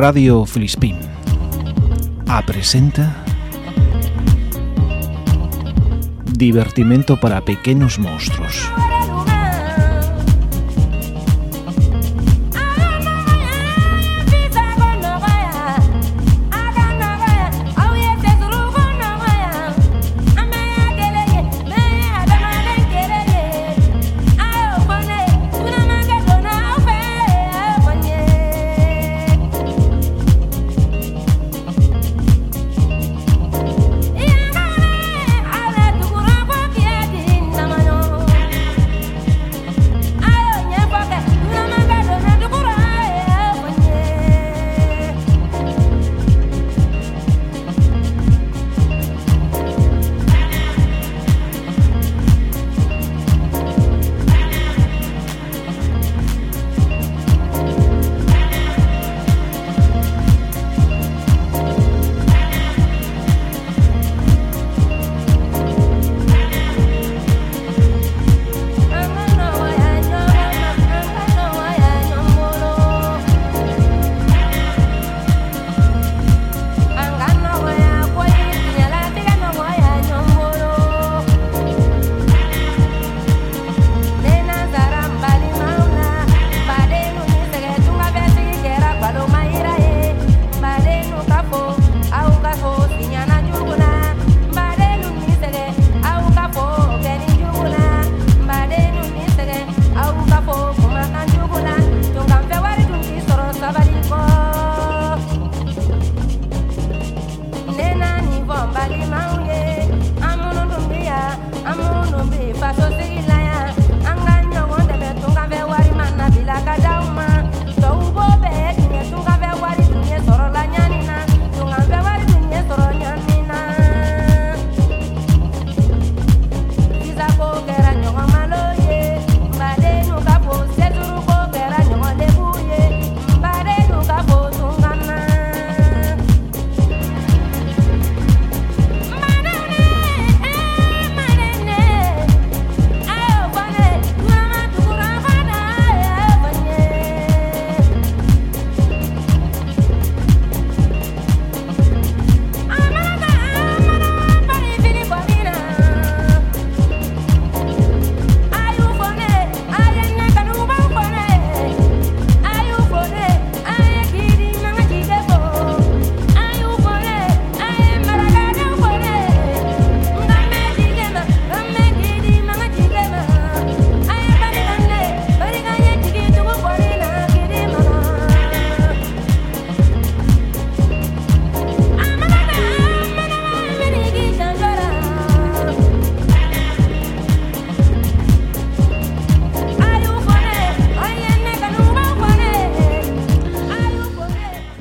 Radio Filispín apresenta Divertimento para pequenos monstruos.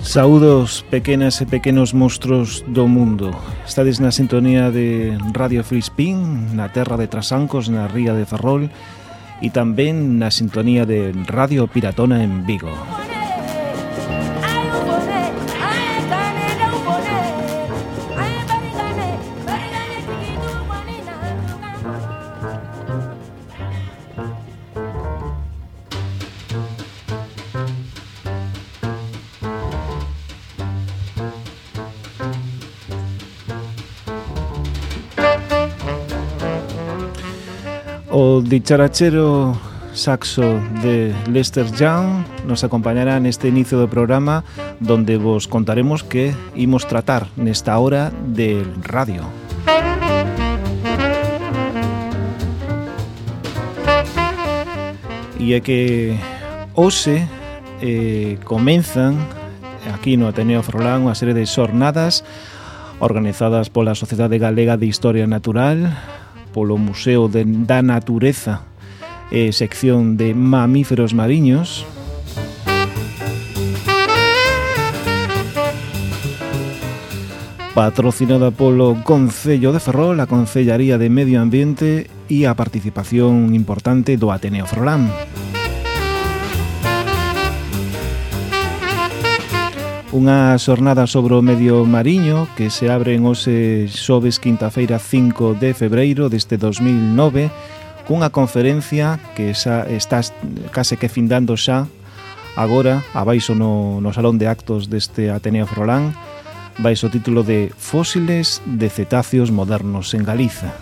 Saúdos pequenas e pequenos monstruos do mundo. Estades na sintonía de Radio Frispín Na terra de Trasancos, na ría de Ferrol E tamén na sintonía de Radio Piratona en Vigo. dicharachero saxo de Lester Young nos acompañará neste inicio do programa donde vos contaremos que imos tratar nesta hora del radio. E é que hoxe eh, comenzan aquí no Ateneo Frolán unha serie de xornadas organizadas pola Sociedade Galega de Historia Natural polo Museo de, da Natureza e sección de mamíferos mariños. Patrocinada polo Concello de Ferrol, a Concellaría de Medio Ambiente e a participación importante do Ateneo Frolán. Unha xornada sobre o medio mariño que se abre en hoxe xoves quinta feira 5 de febreiro deste 2009 cunha conferencia que xa está case que findando xa agora abaixo no, no salón de actos deste Ateneo Frolán baixo o título de Fósiles de cetáceos modernos en Galiza.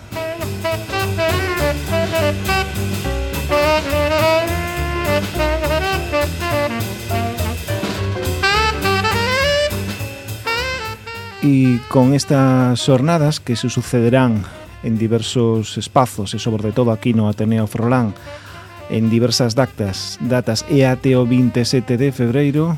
E con estas xornadas que se sucederán en diversos espazos e sobre todo aquí no Ateneo Frolán en diversas datas, datas e até o 27 de febreiro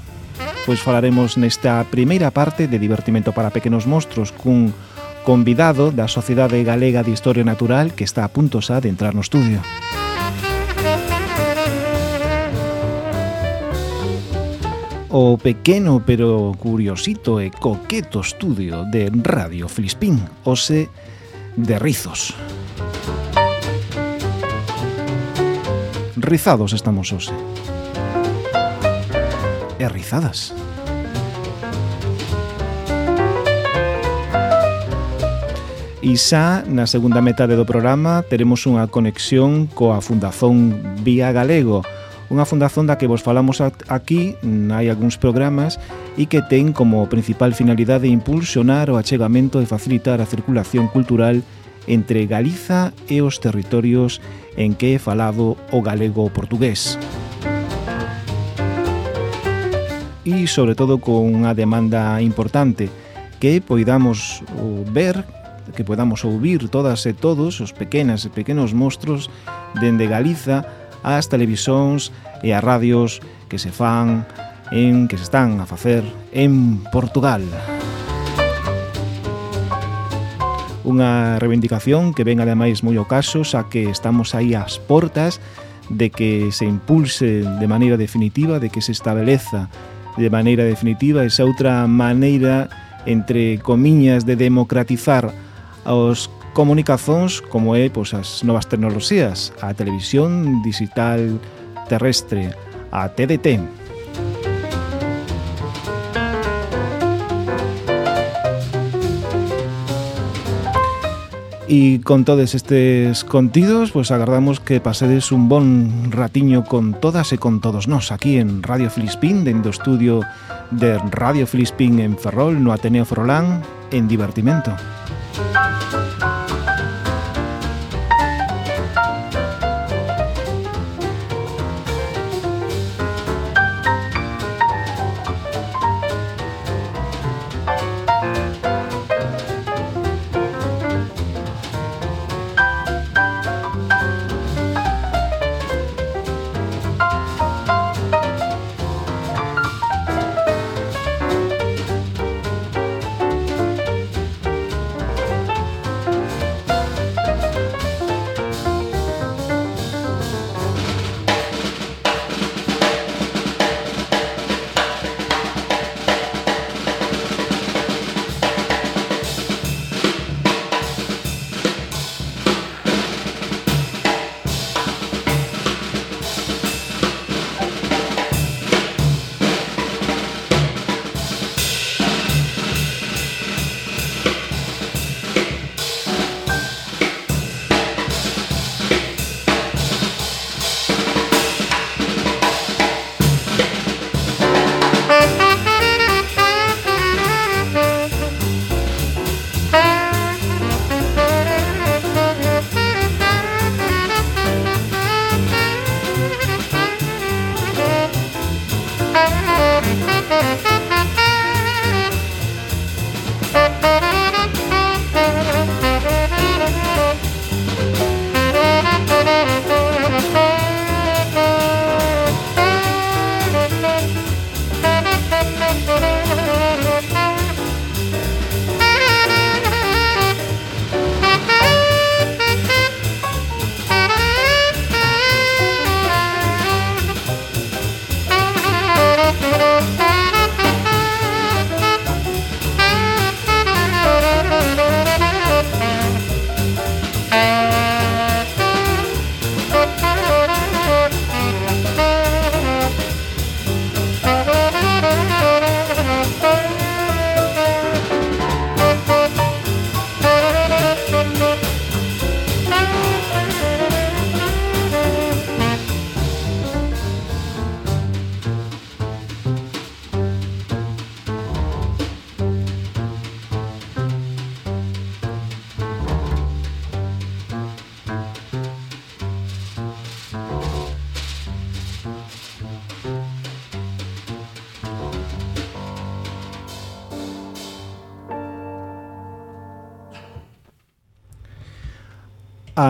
pois falaremos nesta primeira parte de divertimento para pequenos monstruos cun convidado da Sociedade Galega de Historia Natural que está a punto xa de entrar no estudio. Música o pequeno pero curiosito e coqueto estudio de Radio Filispín, ose de Rizos. Rizados estamos ose. E rizadas. E xa na segunda metade do programa teremos unha conexión coa Fundazón Vía Galego, unha fundación da que vos falamos aquí, mm, hai algúns programas, e que ten como principal finalidade impulsionar o achegamento e facilitar a circulación cultural entre Galiza e os territorios en que é falado o galego portugués. E, sobre todo, con unha demanda importante, que poidamos ver que podamos ouvir todas e todos os pequenas e pequenos monstruos dende Galiza ás televisións e as radios que se fan en que se están a facer en Portugal. Unha reivindicación que ven ademais moi o caso, xa que estamos aí ás portas de que se impulse de maneira definitiva, de que se estabeleza de maneira definitiva esa outra maneira entre comiñas de democratizar aos comunicacións como é pois, as novas tecnoloxías, a televisión digital terrestre, a TDT, E con todos estes contidos, pues agardamos que pasedes un bon ratiño con todas e con todos nós aquí en Radio Filispín, dentro do estudio de Radio Filispín en Ferrol, no Ateneo Frolán, en divertimento.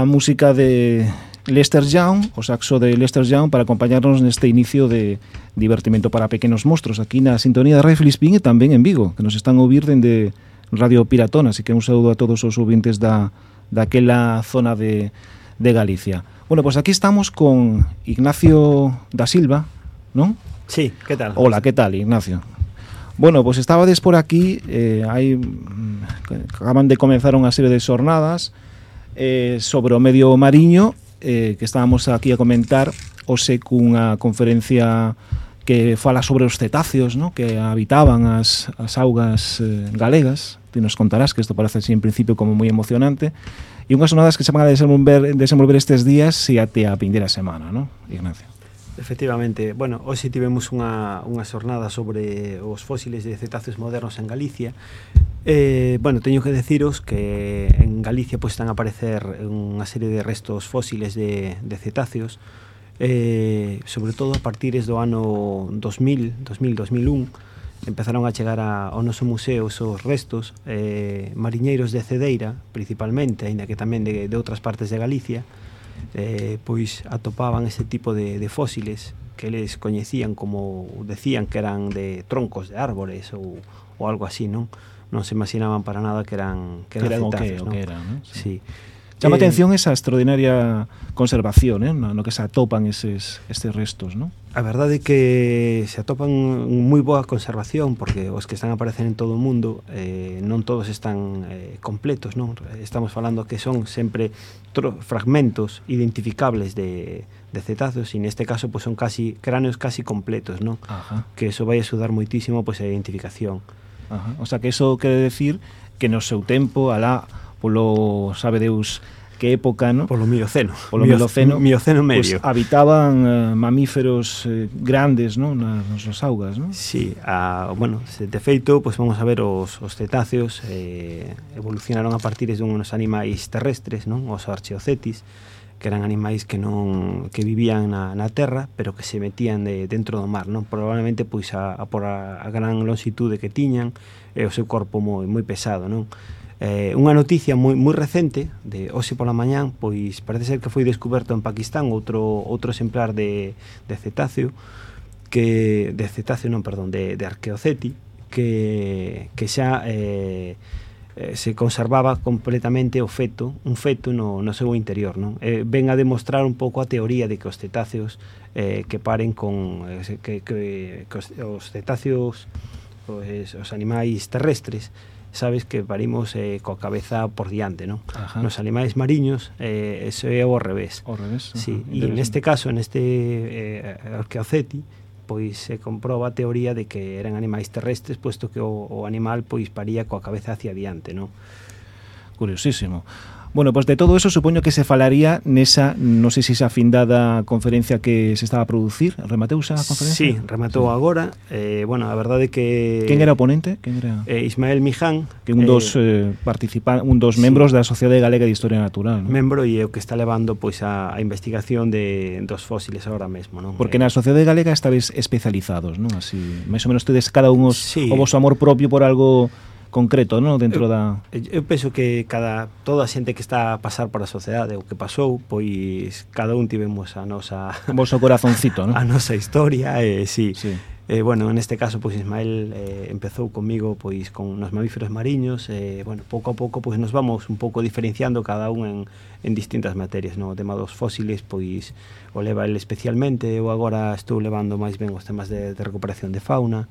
a música de Lester Young, o saxo de Lester Young, para acompañarnos neste inicio de divertimento para pequenos monstruos, aquí na sintonía de Radio Filispín e tamén en Vigo, que nos están a ouvir dende Radio Piratón, así que un saúdo a todos os ouvintes da, daquela zona de, de Galicia. Bueno, pues aquí estamos con Ignacio da Silva, non? Sí, que tal? Hola, que tal, Ignacio? Bueno, pues estabades por aquí, eh, hai, mm, acaban de comenzar unha serie de xornadas, eh, sobre o medio mariño eh, que estábamos aquí a comentar hoxe cunha conferencia que fala sobre os cetáceos no? que habitaban as, as augas eh, galegas ti nos contarás que isto parece así en principio como moi emocionante e unhas sonadas que se van a desenvolver, desenvolver estes días e até a pindeira semana, ¿no? Ignacio? Efectivamente, bueno, hoxe tivemos unha, unha xornada sobre os fósiles de cetáceos modernos en Galicia. Eh, bueno, teño que deciros que en Galicia pues, están a aparecer unha serie de restos fósiles de, de cetáceos eh, sobre todo a partir do ano 2000, 2000, 2001 empezaron a chegar a, ao noso museo esos restos eh, mariñeiros de Cedeira principalmente, aínda que tamén de, de outras partes de Galicia eh, pois atopaban ese tipo de, de fósiles que eles coñecían como decían que eran de troncos de árboles ou, ou algo así, non? Non se imaginaban para nada que eran que eran, eran cetáceos, o que, non? O que eran, non? Sí. sí. Chama eh, atención esa extraordinaria conservación, eh, no, no que se atopan eses, estes restos, non? A verdade é que se atopan moi boa conservación porque os que están aparecendo en todo o mundo eh, non todos están eh, completos, non? Estamos falando que son sempre fragmentos identificables de, de cetáceos e neste caso pues, son casi cráneos casi completos, non? Ajá. Que eso vai axudar moitísimo pues, a identificación. Ajá. O sea que eso quere decir que no seu tempo alá polo sabe Deus que época, no? Polo Mioceno. Polo Mioceno, Mioceno medio. Pues, habitaban uh, mamíferos eh, grandes, no, nas nosas augas, no? Sí, a, bueno, de feito, pues vamos a ver os, os cetáceos eh, evolucionaron a partir de unos animais terrestres, no? Os archeocetis, que eran animais que non que vivían na, na terra, pero que se metían de dentro do mar, non? Probablemente pois a, a por a, a gran longitude que tiñan e o seu corpo moi moi pesado, non? Eh, unha noticia moi moi recente de hoxe pola mañán, pois parece ser que foi descoberto en Pakistán outro outro exemplar de de cetáceo que de cetáceo, non, perdón, de de arqueoceti que que xa eh, eh se conservaba completamente o feto, un feto no, no seu interior, non? Eh, ven a demostrar un pouco a teoría de que os cetáceos eh, que paren con eh, que, que, que os, os cetáceos os, os animais terrestres sabes que parimos eh, coa cabeza por diante, non? Nos animais mariños eh, eso é o revés. O revés. Sí, e neste caso, neste eh, arqueoceti, pois se comproba a teoría de que eran animais terrestres, puesto que o, o animal pois paría coa cabeza hacia diante, non? Curiosísimo. Bueno, pues de todo eso supoño que se falaría nesa, non sei se esa afindada conferencia que se estaba a producir, remateuse a conferencia? Sí, rematou sí. agora. Eh, bueno, a verdade que Quen era o ponente? Quen era? Eh, Ismael Miján, que un dos eh, eh, participa un dos sí. membros da Sociedade Galega de Historia Natural, ¿no? Membro e o que está levando pois a, a investigación de dos fósiles agora mesmo, non? Porque eh, na Sociedade Galega estáis especializados, non? Así, máis ou menos tedes cada un os, sí. o vosso amor propio por algo concreto non dentro eu, da... Eu penso que cada toda a xente que está a pasar por a sociedade o que pasou, pois cada un tivemos a nosa... O vosso corazoncito, non? A nosa historia, e eh, sí. sí. Eh, bueno, en este caso, pois Ismael eh, empezou comigo pois con nos mamíferos mariños, eh, bueno, pouco a pouco pois nos vamos un pouco diferenciando cada un en, en distintas materias, no o tema dos fósiles, pois o leva el especialmente, eu agora estou levando máis ben os temas de, de recuperación de fauna,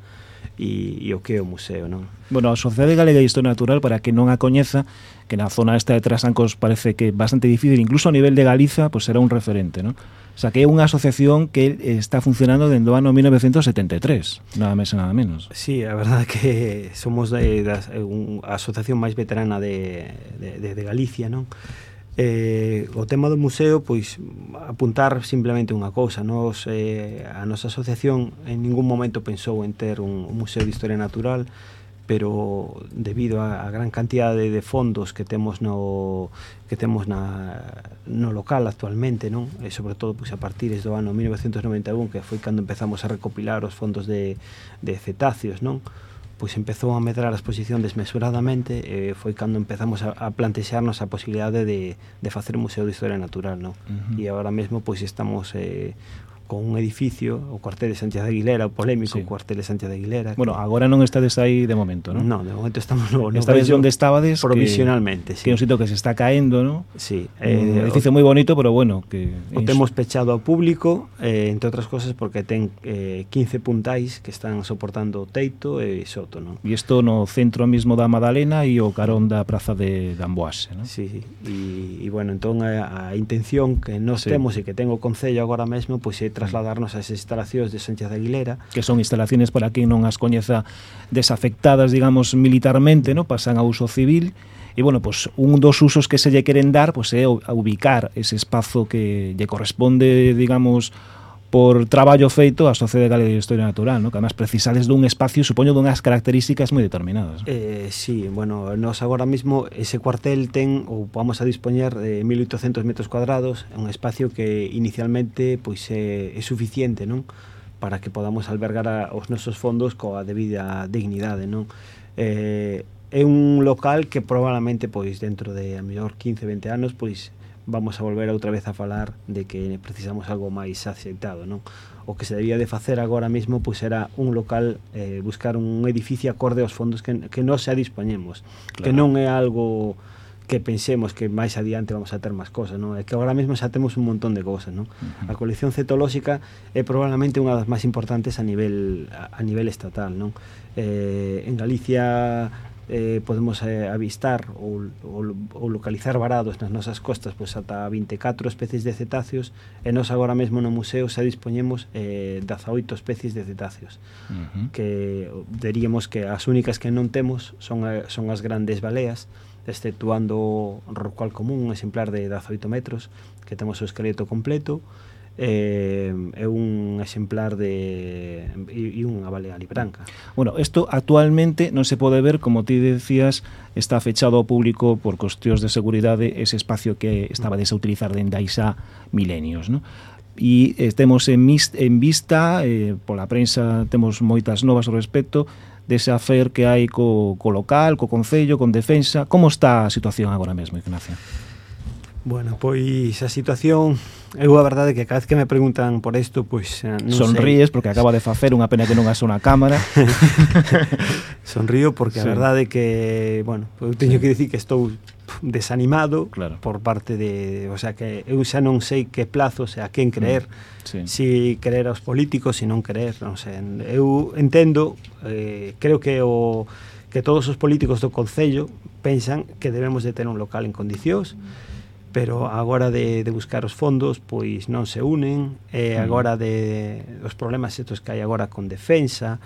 e, e o que é o museo, non? Bueno, a Sociedade Galega de Historia Natural, para que non a coñeza, que na zona esta de Trasancos parece que bastante difícil, incluso a nivel de Galiza, pois pues será un referente, non? O sea, que é unha asociación que eh, está funcionando dende o ano 1973, nada máis e nada menos. Sí, a verdade que somos de un, a asociación máis veterana de, de, de, de Galicia, non? Eh, o tema do museo, pois apuntar simplemente unha cousa, nos eh, a nosa asociación en ningún momento pensou en ter un, un museo de historia natural, pero debido a, a gran cantidade de, de fondos que temos no que temos na, no local actualmente, non? E sobre todo pois a partir do ano 1991, que foi cando empezamos a recopilar os fondos de de cetáceos, non? pois empezou a medrar a exposición desmesuradamente eh, e foi cando empezamos a, a plantexarnos a posibilidade de, de facer un museo de historia natural, non? Uh -huh. E agora mesmo pois estamos eh, con un edificio, o cuartel de Sánchez de Aguilera, o polémico sí. cuartel de Sánchez de Aguilera. Bueno, que... agora non estades aí de momento, non? Non, de momento estamos no, no Estades onde estabades provisionalmente, que, sí. que é un sitio que se está caendo, non? Sí. Eh, un edificio moi bonito, pero bueno, que... O temos pechado ao público, eh, entre outras cosas porque ten eh, 15 puntais que están soportando o teito e soto, non? E isto no centro mismo da Madalena e o carón da Praza de Gamboase, non? Sí, sí. E, e bueno, entón a, a intención que nos sí. temos e que ten o Concello agora mesmo, pois pues, é trasladarnos a esas instalacións de Sánchez de Aguilera. Que son instalaciones para quen non as coñeza desafectadas, digamos, militarmente, no pasan a uso civil, E, bueno, pues, un dos usos que se lle queren dar pues, é a ubicar ese espazo que lle corresponde, digamos, por traballo feito a Sociedade Galega de Historia Natural, no? que además precisades dun espacio, supoño, dunhas características moi determinadas. ¿no? Eh, sí, bueno, nós agora mesmo ese cuartel ten, ou vamos a dispoñer eh, de 1800 metros cuadrados, un espacio que inicialmente pois é, é suficiente, non? para que podamos albergar a, os nosos fondos coa debida dignidade, non? Eh, é un local que probablemente pois dentro de a mellor 15, 20 anos pois vamos a volver outra vez a falar de que precisamos algo máis aceitado, non? O que se debía de facer agora mesmo pois era un local eh, buscar un edificio acorde aos fondos que, que non xa dispoñemos, claro. que non é algo que pensemos que máis adiante vamos a ter máis cosas, non? É que agora mesmo xa temos un montón de cousas, non? Uh -huh. A colección cetolóxica é probablemente unha das máis importantes a nivel a, a nivel estatal, non? Eh, en Galicia eh, podemos eh, avistar ou, ou, ou localizar varados nas nosas costas pois ata 24 especies de cetáceos e nós agora mesmo no museo xa dispoñemos eh, 18 especies de cetáceos uh -huh. que diríamos que as únicas que non temos son, son as grandes baleas exceptuando o rocual común, un exemplar de 18 metros que temos o esqueleto completo eh, é un exemplar de e unha balea branca. Bueno, isto actualmente non se pode ver, como ti decías, está fechado ao público por cuestións de seguridade ese espacio que estaba desautilizar dende aí xa milenios, non? e eh, estemos en, mis, en vista eh, pola prensa temos moitas novas ao respecto dese afer que hai co, co local, co Concello, con Defensa como está a situación agora mesmo, Ignacio? Bueno, pois a situación Eu a verdade que cada vez que me preguntan por isto pois eh, non Sonríes sei. porque acaba de facer unha pena que non haxa unha cámara Sonrío porque sí. a verdade que Bueno, eu teño sí. que dicir que estou desanimado claro. por parte de, o sea que eu xa non sei que plazo, o sea, a quen creer, mm. sí. si creer aos políticos, si non creer, non sei. Eu entendo, eh, creo que o que todos os políticos do concello pensan que debemos de ter un local en condicións. Mm pero agora de, de buscar os fondos pois non se unen. E mm. agora de os problemas estos que hai agora con defensa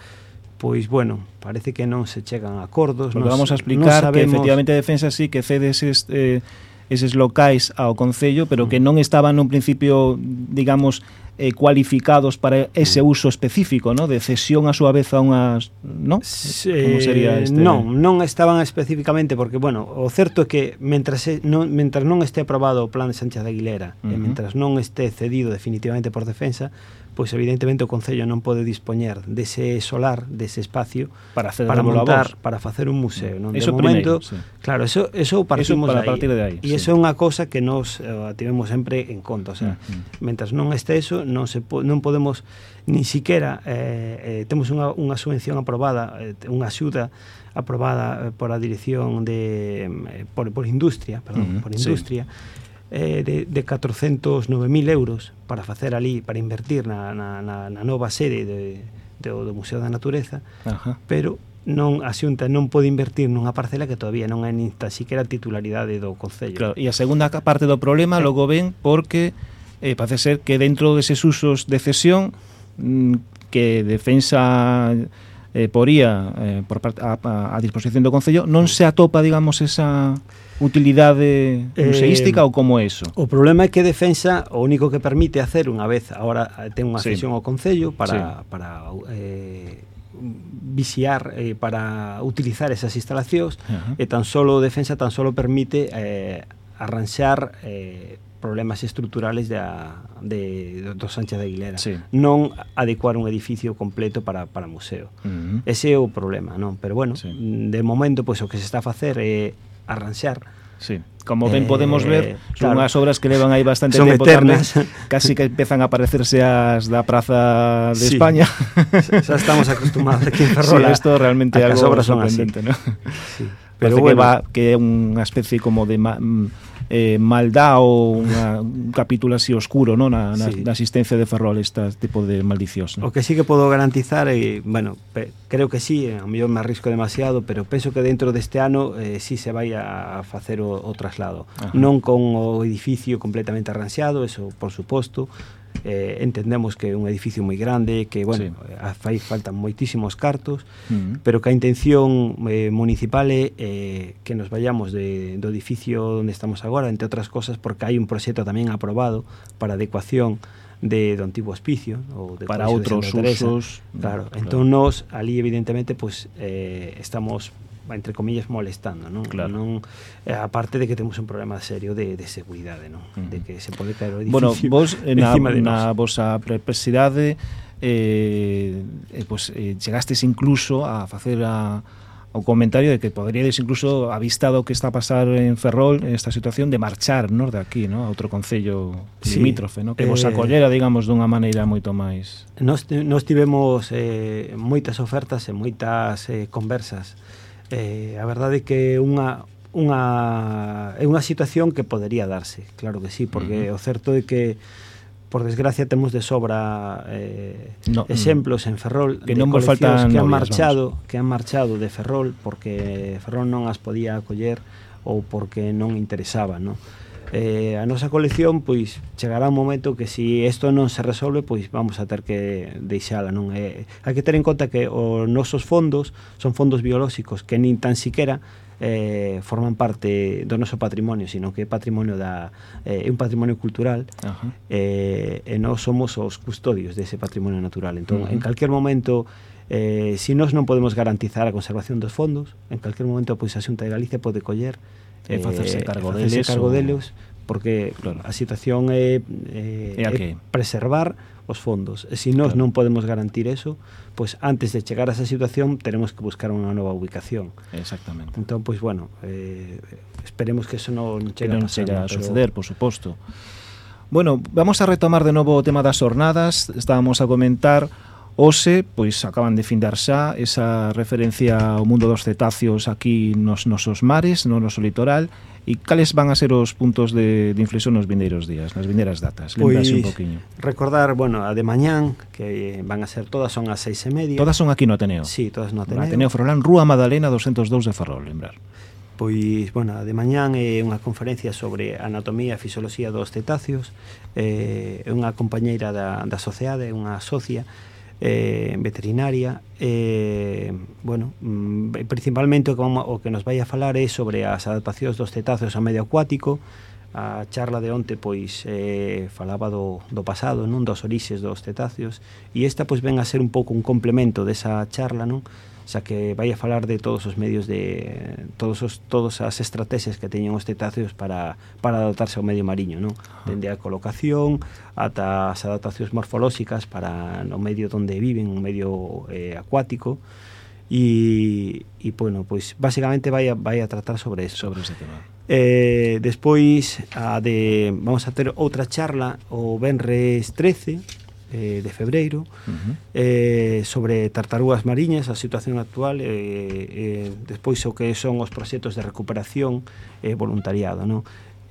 pois bueno, parece que non se chegan a acordos Porque nos, vamos a explicar sabemos... que efectivamente a defensa sí que cede eses, eh, eses locais ao Concello pero mm. que non estaban nun principio digamos eh, cualificados para ese mm. uso específico, ¿no? De cesión a súa vez a unhas, ¿no? Como sería este? Non, non estaban especificamente porque, bueno, o certo é que mentras, non, mentras non este aprobado o plan de Sánchez de Aguilera uh -huh. e mentras non este cedido definitivamente por defensa, pois evidentemente o Concello non pode dispoñer dese solar, dese espacio para, para montar, para facer un museo, non? Eso de momento, primeiro, sí. claro, eso eso partimos eso para aí, partir de aí. E sí. eso é unha cosa que nos uh, tivemos sempre en conta, o sea, mm, mm. mentras non este eso, non se po non podemos nin siquiera eh, eh, temos unha, unha subvención aprobada, eh, unha axuda aprobada eh, por a dirección de eh, por, por industria, perdón, mm por industria. Sí eh, de, de 409.000 euros para facer ali, para invertir na, na, na, na nova sede de, do, do Museo da Natureza, Ajá. pero non a Xunta non pode invertir nunha parcela que todavía non é nin tan siquiera titularidade do Concello. Claro, e a segunda parte do problema sí. logo ven porque eh, parece ser que dentro deses usos de cesión mm, que defensa eh, poría eh, por a, a disposición do Concello, non se atopa, digamos, esa utilidade eh, museística eh, ou como é eso? O problema é que Defensa o único que permite hacer unha vez agora eh, ten unha sesión sí. ao Concello para, sí. para eh, vixiar eh, para utilizar esas instalacións uh -huh. e tan solo Defensa tan solo permite eh, arranxar eh, problemas estruturais da, de, do Sánchez de Aguilera. Sí. Non adecuar un edificio completo para, para museo. Uh -huh. Ese é o problema, non? Pero bueno, sí. de momento, pois, o que se está a facer é arranxar Sí. Como ben eh, podemos ver, son claro, as obras que levan aí bastante son tempo eternas. Tamén, casi que empezan a parecerse as da Praza de sí. España. Xa estamos acostumados aquí en Ferrol. Sí, isto realmente é algo obras sorprendente, ¿no? Sí. Pero Parece bueno, que, va, que é unha especie como de... Ma, mm, eh, maldá ou unha, un capítulo así oscuro non? Na, na, sí. na asistencia de Ferrol este tipo de maldicións. No? O que sí que podo garantizar é, bueno, pe, creo que sí, eh, a mellor me arrisco demasiado, pero penso que dentro deste ano eh, sí se vai a facer o, o traslado. Ajá. Non con o edificio completamente arranxado, eso por suposto, eh, entendemos que é un edificio moi grande, que, bueno, sí. Eh, fai faltan moitísimos cartos, uh -huh. pero que a intención eh, municipal é eh, que nos vayamos de, do edificio onde estamos agora, entre outras cosas, porque hai un proxecto tamén aprobado para adecuación de do antigo hospicio ou de para outros de usos. Claro, claro. entón nós ali evidentemente pues eh, estamos entre comillas molestando, non? Claro. Non eh, a parte de que temos un problema serio de de seguridade, non? Uh. De que se pode caer o edificio. Bueno, vos na, na vosa perplexidade eh, eh pues, eh, chegastes incluso a facer a o comentario de que poderíades incluso avistado que está a pasar en Ferrol en esta situación de marchar nor de aquí, ¿no? a outro concello sí, limítrofe, ¿no? que eh, vos acollera, digamos, dunha maneira moito máis. Nós, nós tivemos eh, moitas ofertas e moitas eh, conversas eh, a verdade é que unha unha é unha situación que podería darse, claro que sí, porque uh -huh. o certo é que por desgracia temos de sobra eh, no, mm. exemplos en Ferrol que non vos faltan que han marchado, vamos. que han marchado de Ferrol porque Ferrol non as podía acoller ou porque non interesaba, non? eh, a nosa colección pois chegará un momento que se si isto non se resolve pois vamos a ter que deixala non é eh, hai que ter en conta que os nosos fondos son fondos biolóxicos que nin tan siquera eh, forman parte do noso patrimonio, sino que é patrimonio da eh, é un patrimonio cultural uh eh, e nós somos os custodios dese patrimonio natural. Entón, uh -huh. en calquer momento eh, si nós non podemos garantizar a conservación dos fondos, en calquer momento pois a Xunta de Galicia pode coller e facerse eh, cargo e facerse deles, cargo ou... deles porque claro. a situación é, eh, é, é, é preservar os fondos. E se nós claro. non podemos garantir eso, pois antes de chegar a esa situación teremos que buscar unha nova ubicación. Exactamente. Entón, pois bueno, eh, esperemos que eso non, chegue non a, pasar, chega a suceder, pero... por suposto. Bueno, vamos a retomar de novo o tema das jornadas. Estábamos a comentar Ose, pois acaban de findar xa esa referencia ao mundo dos cetáceos aquí nos nosos mares, no noso litoral, E cales van a ser os puntos de, de inflexión nos vindeiros días, nas vindeiras datas? Lembrase pois, un poquinho. Recordar, bueno, a de mañán, que van a ser todas, son as seis e media. Todas son aquí no Ateneo? Sí, todas no Ateneo. No Ateneo Ferrolán, Rúa Madalena 202 de Ferrol, lembrar. Pois, bueno, a de mañán é unha conferencia sobre anatomía e fisioloxía dos cetáceos, eh, é unha compañeira da, da sociedade, unha socia, eh, veterinaria. Eh, bueno, mm, principalmente o que, vamos, o que nos vai a falar é sobre as adaptacións dos cetáceos ao medio acuático. A charla de onte pois eh, falaba do, do pasado, non dos orixes dos cetáceos, e esta pois ven a ser un pouco un complemento desa charla, non? xa que vai a falar de todos os medios de todos os todas as estrategias que teñen os cetáceos para para adaptarse ao medio mariño, non? Dende a colocación ata as adaptacións morfolóxicas para no medio onde viven, un medio eh, acuático. E, e bueno, pois basicamente vai a, vai a tratar sobre eso. Sobre ese tema. Eh, despois a de vamos a ter outra charla o venres 13 eh, de febreiro uh -huh. eh, sobre tartarugas mariñas, a situación actual eh, eh, despois o que son os proxectos de recuperación e eh, voluntariado, non?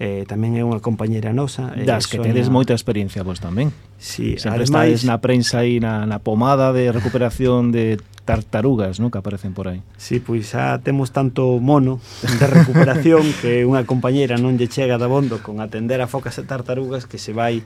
eh, tamén é unha compañeira nosa. Eh, das que Sonia... tedes moita experiencia vos tamén. Sí, Sempre ademais... estades na prensa aí na, na pomada de recuperación de tartarugas, non? Que aparecen por aí. Sí, pois xa temos tanto mono de recuperación que unha compañeira non lle chega da bondo con atender a focas e tartarugas que se vai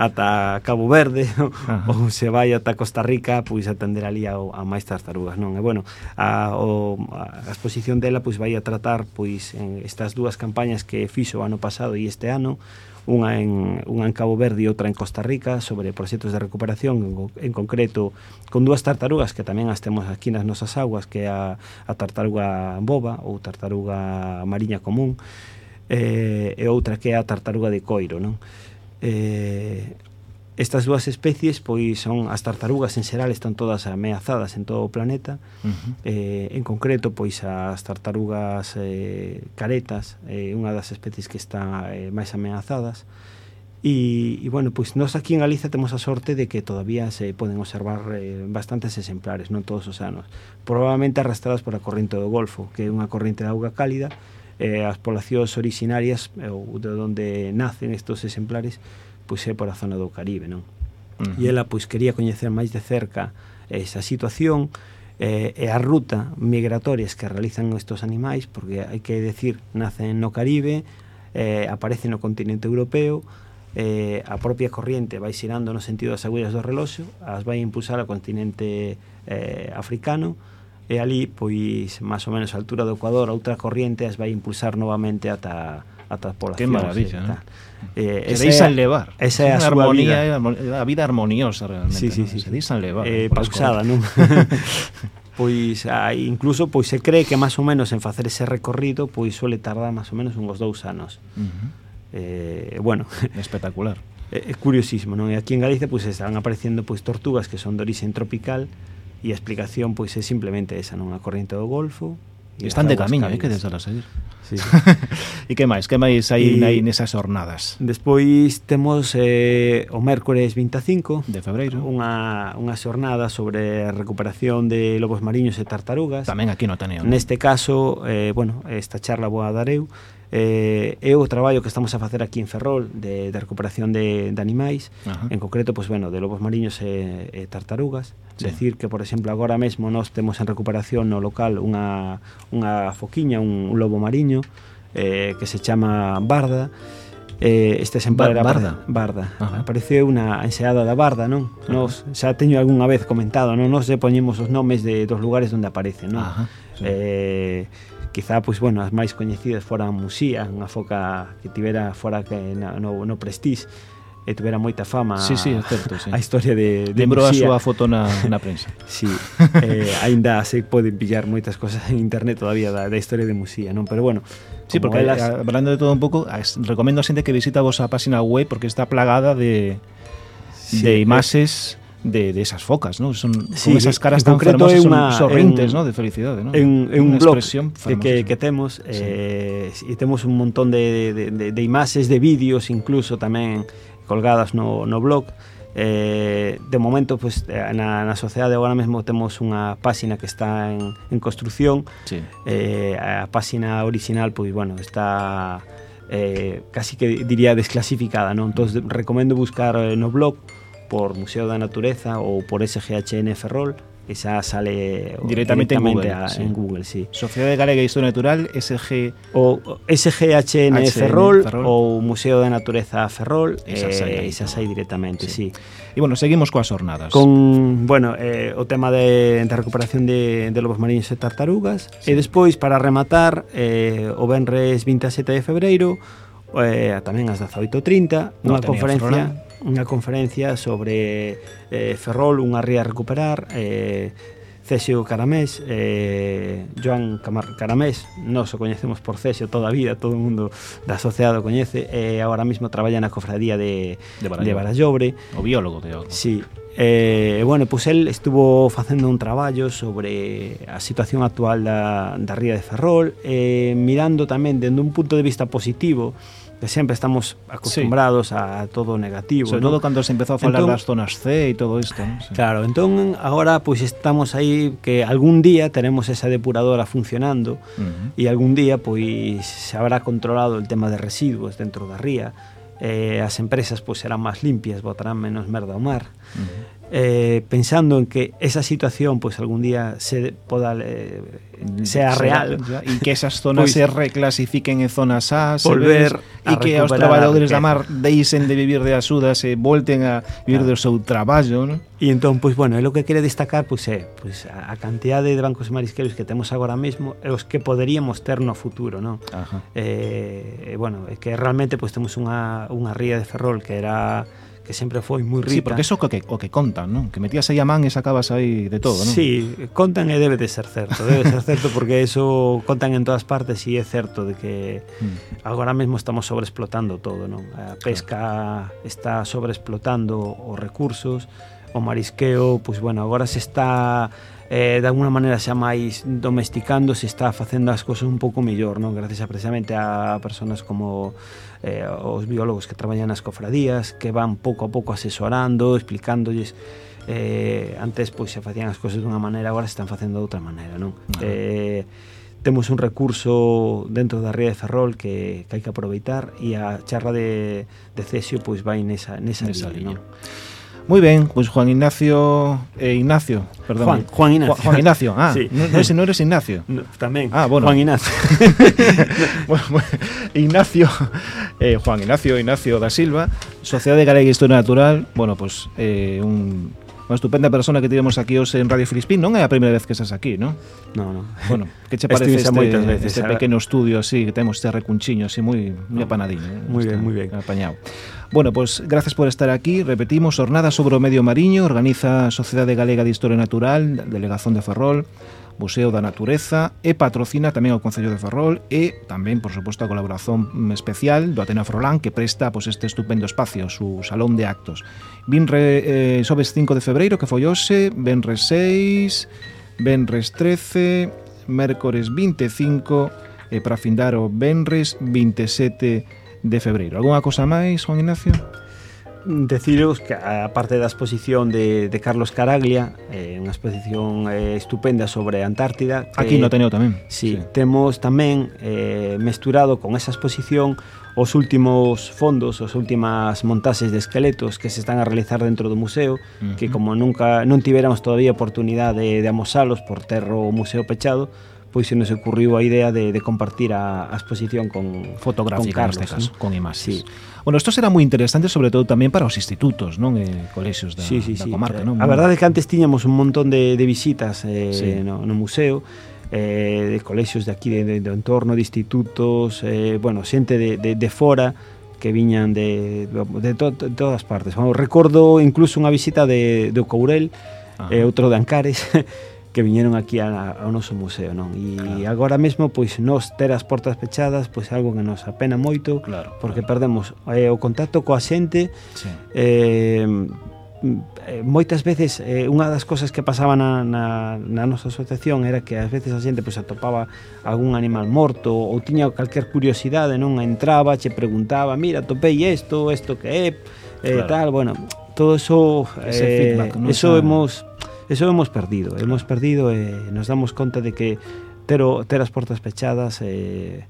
ata Cabo Verde Ajá. ou se vai ata Costa Rica, pois atender ali a, a máis tartarugas, non? E bueno, a, o, a exposición dela pois vai a tratar pois en estas dúas campañas que fixo o ano pasado e este ano, unha en, unha en Cabo Verde e outra en Costa Rica sobre proxectos de recuperación en, en concreto con dúas tartarugas que tamén as temos aquí nas nosas aguas que é a, a tartaruga boba ou tartaruga mariña común eh, e outra que é a tartaruga de coiro non? eh, estas dúas especies pois son as tartarugas en xeral están todas ameazadas en todo o planeta uh -huh. eh, en concreto pois as tartarugas eh, caretas é eh, unha das especies que está eh, máis ameazadas E, e bueno, pois nós aquí en Galiza temos a sorte de que todavía se poden observar eh, bastantes exemplares, non todos os anos. Probablemente arrastradas por a corrente do Golfo, que é unha corrente de auga cálida eh, as poblacións orixinarias eh, ou de onde nacen estos exemplares pois é por a zona do Caribe non? Uh -huh. e ela pois quería coñecer máis de cerca esa situación eh, e a ruta migratorias que realizan estos animais porque hai que decir, nacen no Caribe eh, aparecen no continente europeo eh, a propia corriente vai xirando no sentido das agullas do reloxo as vai impulsar ao continente eh, africano e ali pois máis ou menos a altura do Ecuador outra corriente as vai impulsar novamente ata ata as poblacións. Que maravilla, non? Eh, que deixan levar. Esa é a súa vida. A vida armoniosa realmente. Sí, sí, ¿no? sí. Se deixan levar. Eh, pausada, non? pois hai, incluso pois se cree que máis ou menos en facer ese recorrido pois suele tardar máis ou menos uns dous anos. Uh -huh. eh, bueno, espectacular. Eh, é, é curiosísimo, non? E aquí en Galicia pois están aparecendo pois tortugas que son de orixe tropical, uh E a explicación pois é simplemente esa, non a corrente do Golfo. E están de camiño, eh, que desde seguir. Sí. e que máis? Que máis hai e, aí nesas jornadas? Despois temos eh, o mércores 25 de febreiro unha, unha xornada sobre a recuperación de lobos mariños e tartarugas. Tamén aquí no Ateneo. Neste caso, eh, bueno, esta charla vou a dar eu eh, é o traballo que estamos a facer aquí en Ferrol de, de recuperación de, de animais, Ajá. en concreto, pues, bueno, de lobos mariños e, e tartarugas, sí. decir que, por exemplo, agora mesmo nós temos en recuperación no local unha, unha foquiña, un, un lobo mariño, eh, que se chama Barda, eh, este exemplar era Barda. Barda. Ajá. Apareceu unha enseada da Barda, non? Ajá. Nos xa teño algunha vez comentado, non? Nos lle poñemos os nomes de dos lugares onde aparece, non? Ajá, sí. eh, quizá pois bueno, as máis coñecidas foran Muxía, unha foca que tivera fora que no, no Prestige e tivera moita fama sí, sí, é certo, sí. a historia de, de Lembrou a súa foto na, na prensa sí, eh, aínda se poden pillar moitas cosas en internet todavía da, da historia de Muxía non? pero bueno, Sí, porque elas... Eh, hablando de todo un pouco, recomendo a xente que visita a vosa página web porque está plagada de, sí, de imaxes de, de esas focas, ¿no? Son sí, con esas caras tan fermosas, una, son en, ¿no? De felicidade, ¿no? En, en un blog que, que, que temos, sí. eh, e temos un montón de, de, de, de imaxes, de vídeos, incluso tamén colgadas no, no blog, Eh, de momento, pues, eh, na, na sociedade agora mesmo temos unha páxina que está en, en construción. Sí. Eh, a páxina original, pois, bueno, está eh, casi que diría desclasificada, non? Entón, mm. recomendo buscar eh, no blog por Museo da Natureza ou por SGHN Ferrol, que xa sale directamente, directamente en Google, a, sí. en Google, sí. Sociedade Galega de Historia Natural, SG o SGHN HN Ferrol, Ferrol ou Museo da Natureza Ferrol, esas eh, esas directamente, sí. sí. E bueno, seguimos coas jornadas. Con, bueno, eh, o tema de, de recuperación de, de lobos mariños e tartarugas sí. e despois para rematar eh, o venres 27 de febreiro eh, tamén ás 18:30 unha conferencia unha conferencia sobre eh, Ferrol, unha ría a recuperar, eh, Cesio Caramés, eh, Joan Camar Caramés, nos o coñecemos por Cesio toda a vida, todo o mundo da sociedade o coñece, e eh, agora mesmo traballa na cofradía de, de, Barallobre. de Barallobre. O biólogo, creo. Sí, E, eh, bueno, pois pues el estuvo facendo un traballo sobre a situación actual da, da Ría de Ferrol, eh, mirando tamén dende un punto de vista positivo que sempre estamos acostumbrados sí. a todo negativo. Sobre ¿no? todo cando se empezou a falar entón, das zonas C e todo isto. ¿no? Sí. Claro, entón agora pois pues, estamos aí que algún día teremos esa depuradora funcionando uh -huh. e algún día pois pues, se habrá controlado el tema de residuos dentro da ría eh, as empresas pois pues, serán máis limpias, botarán menos merda ao mar. Uh -huh eh, pensando en que esa situación pues algún día se poda, eh, mm, sea real y que esas zonas pues, se reclasifiquen en zonas A volver e que os traballadores da mar deixen de vivir de axudas e volten a vivir claro. do seu traballo ¿no? e entón, pois, bueno, é lo que quere destacar pois, é pois, a, cantidade de bancos marisqueiros que temos agora mesmo e os que poderíamos ter no futuro non? Eh, bueno, é que realmente pois, temos unha, unha ría de ferrol que era que sempre foi moi rica. Sí, porque eso o que, o que contan, non? Que metías aí a man e sacabas aí de todo, non? Sí, contan e debe de ser certo, debe de ser certo porque eso contan en todas partes e é certo de que mm. agora mesmo estamos sobreexplotando todo, non? Eh, a pesca claro. está sobreexplotando os recursos, o marisqueo, pois bueno, agora se está eh, de alguna maneira xa máis domesticando, se está facendo as cousas un pouco mellor, non? Gracias a, precisamente a persoas como eh, os biólogos que traballan nas cofradías, que van pouco a pouco asesorando, explicándolles eh, antes pois se facían as cousas dunha maneira, agora se están facendo de outra maneira, non? Ah. Eh, temos un recurso dentro da ría de Ferrol que, que hai que aproveitar e a charra de, de Cesio pois vai nesa, nesa, nesa línea, línea. Non? Muy pois pues Juan Ignacio eh, Ignacio, perdón. Juan, Juan Ignacio. Juan, Juan Ignacio. Ah, sí. no, no, no eres Ignacio. No, tamén. Ah, bueno. Juan Ignacio. bueno, bueno, Ignacio eh, Juan Ignacio Ignacio da Silva, Sociedade Galega de Historia Natural, bueno, pues eh, un unha estupenda persona que tivemos aquí hoxe en Radio Filispín non é a primeira vez que estás aquí, non? No, no. Bueno, que che parece este, veces, este pequeno estudio así, que temos este recunchiño así moi moi apanadiño. Eh? Moi ben, moi ben. Apañado. Bueno, pues gracias por estar aquí. Repetimos, Jornada sobre o Medio Mariño, organiza a Sociedade Galega de Historia Natural, Delegazón de Ferrol, Museo da Natureza e patrocina tamén o Concello de Ferrol e tamén, por suposto, a colaboración especial do Ateneo Frolán que presta pois, este estupendo espacio, o su salón de actos. Vinre, eh, sobes 5 de febreiro, que foi hoxe, venres 6, venres 13, mércores 25 e para findar o venres 27 de febreiro. Alguna cosa máis, Juan Ignacio? Deciros que a parte da exposición de, de Carlos Caraglia eh, unha exposición eh, estupenda sobre a Antártida que, Aquí no Ateneo tamén sí, sí. Temos tamén eh, mesturado con esa exposición os últimos fondos, as últimas montaxes de esqueletos que se están a realizar dentro do museo, uh -huh. que como nunca non tiveramos todavía oportunidade de, de amosalos por ter o museo pechado, pois se nos ocurriu a idea de, de compartir a, a exposición con fotográfica con Carlos, neste caso, ¿no? con imaxes. Sí. Bueno, isto será moi interesante sobre todo tamén para os institutos, non? Eh, colexios da, sí, sí, da comarca, sí. non? A verdade é que antes tiñamos un montón de, de visitas eh, sí. no, no museo, eh, de colexios de aquí de, de, do entorno, de institutos, eh, bueno, xente de, de, de fora, que viñan de, de, to, de todas partes. Bueno, recordo incluso unha visita de, de Courel, e eh, outro de Ancares, que viñeron aquí a, ao noso museo, non? E claro. agora mesmo pois nos ter as portas pechadas, pois algo que nos apena moito, claro, porque claro. perdemos eh, o contacto coa xente. Sí. Eh, eh, moitas veces eh, unha das cosas que pasaba na, na, na nosa asociación era que ás veces a xente pois, atopaba algún animal morto ou tiña calquer curiosidade, non entraba, che preguntaba, mira, topei isto, isto que é, eh, claro. tal, bueno, todo eso, ese eh, feedback, ¿no? eso hemos... Eso hemos perdido, claro. hemos perdido e eh, nos damos conta de que ter, o, ter as portas pechadas eh,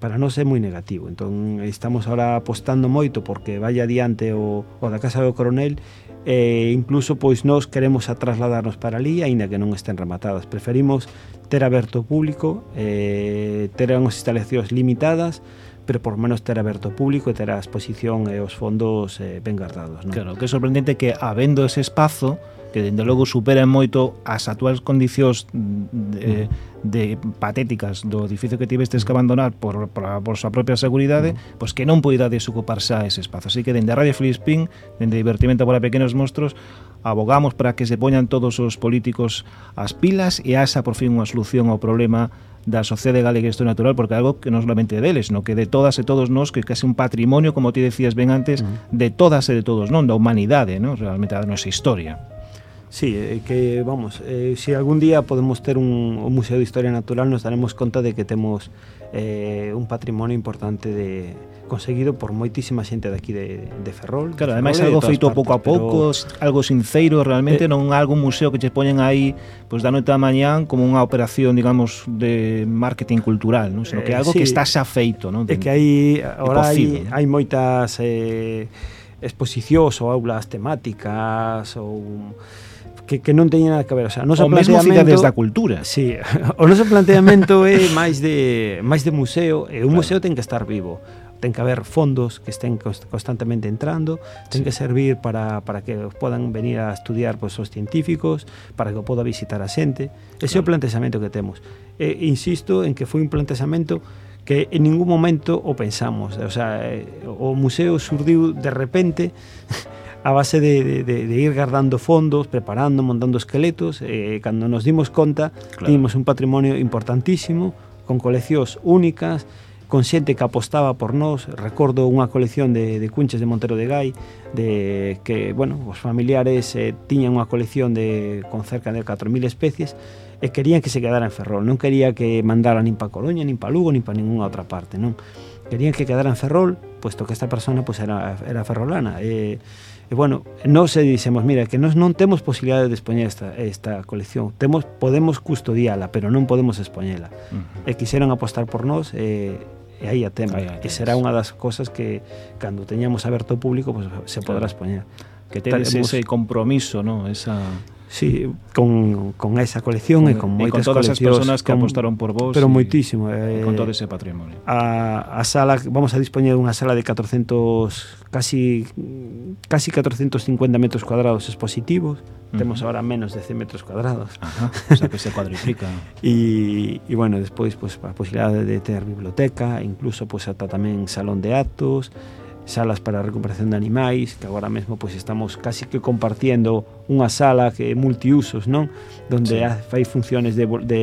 para nós é moi negativo. Entón estamos ahora apostando moito porque vai adiante o, o da Casa do Coronel e incluso pois nós queremos a trasladarnos para ali aínda que non estén rematadas. Preferimos ter aberto o público, eh, ter unhas instalacións limitadas, pero por menos ter aberto o público e ter a exposición e os fondos eh, ben guardados. Non? Claro, que é sorprendente que habendo ese espazo que dende logo superan moito as actuais condicións de, de patéticas do edificio que tivestes que abandonar por, por, por súa propia seguridade, mm. pois que non poidades ocupar xa ese espazo. Así que dende a Radio Filispín, dende Divertimento para Pequenos Monstros, abogamos para que se poñan todos os políticos as pilas e asa por fin unha solución ao problema da sociedade galega de Historia natural porque é algo que non solamente deles, no que de todas e todos nós, que é case un patrimonio, como ti decías ben antes, uh -huh. de todas e de todos, non da humanidade, non, realmente da nosa historia. Sí, eh, que vamos, eh, se si algún día podemos ter un, un Museo de Historia Natural nos daremos conta de que temos eh, un patrimonio importante de conseguido por moitísima xente daqui de, de Ferrol. Claro, de ademais algo feito partes, pouco a pouco, pero... algo sinceiro, realmente eh, non algo museo que che poñen aí pois pues, da noite á mañán como unha operación, digamos, de marketing cultural, non? Sino que algo eh, sí, que está xa feito, non? É que hai agora hai, hai moitas eh, exposicións ou aulas temáticas ou que, que non teñen nada que ver. O, sea, noso o mesmo cidades da cultura. Sí, o noso planteamento é máis de máis de museo, e un claro. museo ten que estar vivo ten que haber fondos que estén constantemente entrando, ten sí. que servir para, para que podan venir a estudiar pois, os científicos, para que o poda visitar a xente. Ese claro. é o plantexamento que temos. E, insisto en que foi un plantexamento que en ningún momento o pensamos. O sea, eh, o museo surdiu de repente a base de, de, de ir guardando fondos, preparando, montando esqueletos, eh, cando nos dimos conta, claro. tínhamos un patrimonio importantísimo, con coleccións únicas, con xente que apostaba por nós, recordo unha colección de, de cunches de Montero de Gai, de que, bueno, os familiares eh, tiñan unha colección de con cerca de 4000 especies e querían que se quedara en Ferrol, non quería que mandara nin pa Coruña, nin pa Lugo, nin pa ningunha outra parte, non? Querían que quedara en Ferrol puesto que esta persona pues era, era ferrolana. Eh, e, bueno, nos dicemos, mira, que nos non temos posibilidade de expoñer esta, esta colección. Temos, podemos custodiala, pero non podemos expoñela. Uh -huh. E quixeron apostar por nós eh, e aí a tema, aí, que será unha das cosas que cando teñamos aberto ao público pues, se podrá expoñer. Que tedes ese compromiso, ¿no? Esa... Sí, con, con esa colección con, e con moitas coleccións. con todas as persoas que con, apostaron por vos. Pero moitísimo. Eh, con todo ese patrimonio. A, a sala, vamos a dispoñer unha sala de 400, casi casi 450 metros cuadrados expositivos. Uh -huh. Temos agora menos de 100 metros cuadrados. Ajá, o sea que se cuadriplica. e, e bueno, despois pues, a posibilidade de ter biblioteca, incluso pues, ata tamén salón de actos, salas para a recuperación de animais, que agora mesmo pois estamos casi que compartiendo unha sala que é multiusos, non? Donde sí. fai funciones de, de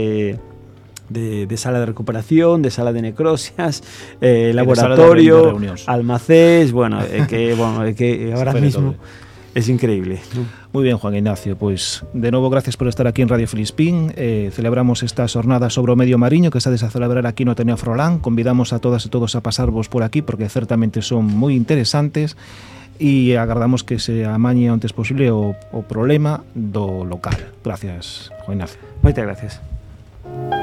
De, de, sala de recuperación, de sala de necrosias, eh, laboratorio, de de almacés, bueno, eh, que, bueno eh, que ahora mismo... Todo es increíble. ¿no? Muy bien, Juan Ignacio, pues de novo gracias por estar aquí en Radio Filispín. Eh, celebramos esta jornada sobre o medio mariño que estades a celebrar aquí no Ateneo Frolán. Convidamos a todas e todos a pasarvos por aquí porque certamente son moi interesantes e agardamos que se amañe o antes posible o, o problema do local. Gracias, Juan Ignacio. Moitas gracias.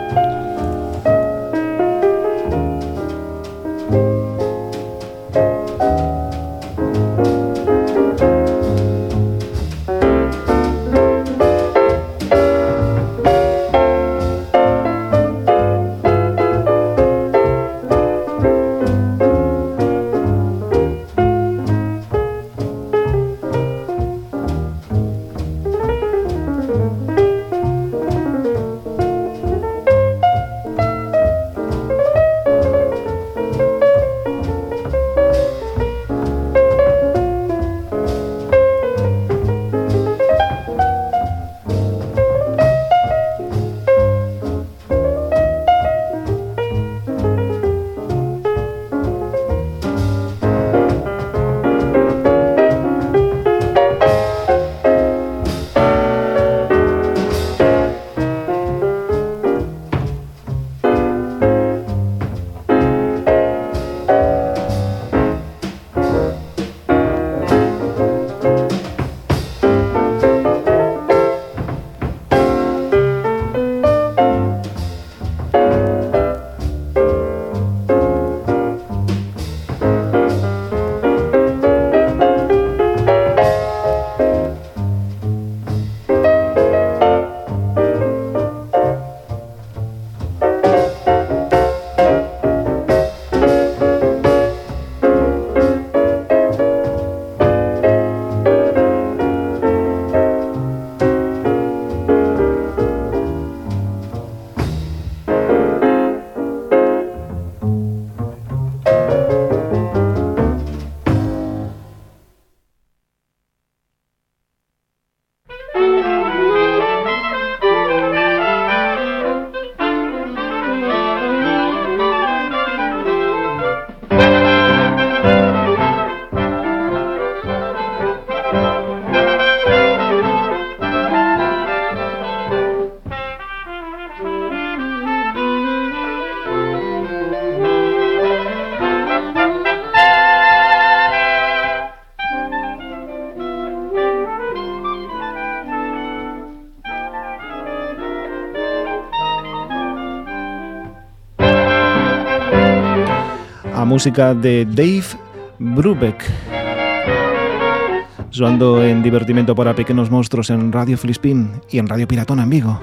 música de Dave Brubeck Soando en divertimento para pequenos monstruos en Radio Filispín y en Radio Piratón en Vigo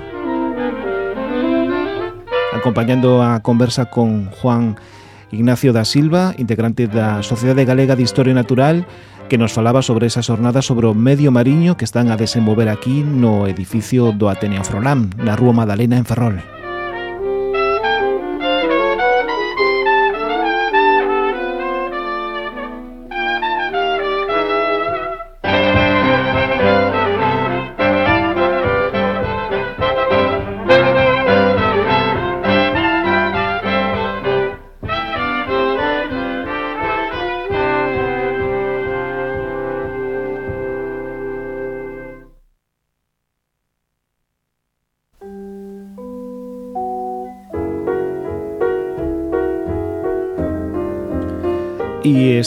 Acompañando a conversa con Juan Ignacio da Silva, integrante da Sociedade Galega de Historia Natural, que nos falaba sobre esa jornada sobre o medio mariño que están a desenvolver aquí no edificio do Ateneo Frolam, na Rúa Madalena en Ferrol.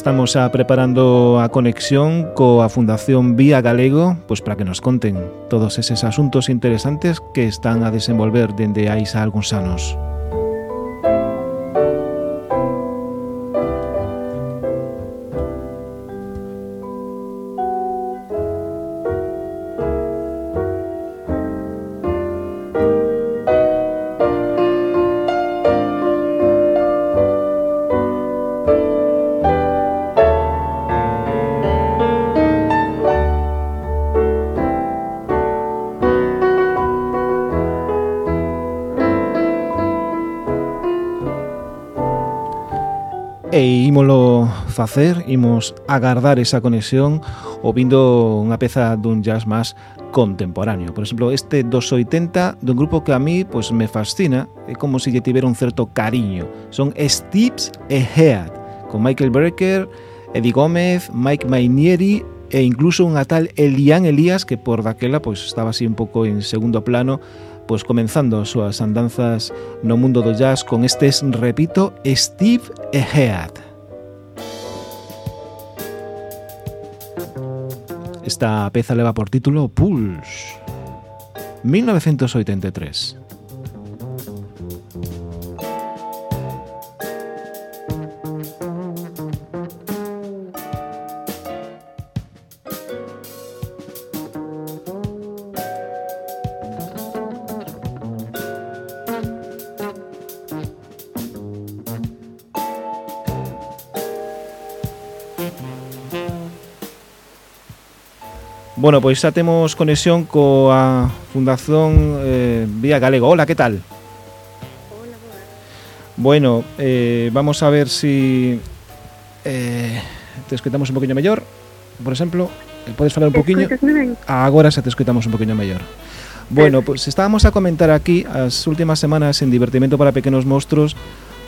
estamos a preparando a conexión coa Fundación Vía Galego pois para que nos conten todos eses asuntos interesantes que están a desenvolver dende aís xa algúns anos. e ímolo facer, imos agardar esa conexión ouvindo unha peza dun jazz máis contemporáneo. Por exemplo, este dos 80 dun grupo que a mí pois, me fascina, é como se lle tivera un certo cariño. Son Steeps e Head, con Michael Brecker, Eddie Gómez, Mike Mainieri e incluso unha tal Elian Elías que por daquela pois estaba así un pouco en segundo plano pois comenzando as súas andanzas no mundo do jazz con estes, repito, Steve Ehead. Esta peza leva por título Pulse. 1983. Bueno, pois xa temos conexión coa Fundación eh, Vía Galego. Hola, que tal? Hola, boa. Bueno, eh, vamos a ver si eh, te escutamos un poquinho mellor. Por exemplo, eh, podes falar un poquinho? Agora xa te escutamos un poquinho mellor. Bueno, pois pues, estábamos a comentar aquí as últimas semanas en Divertimento para Pequenos Monstruos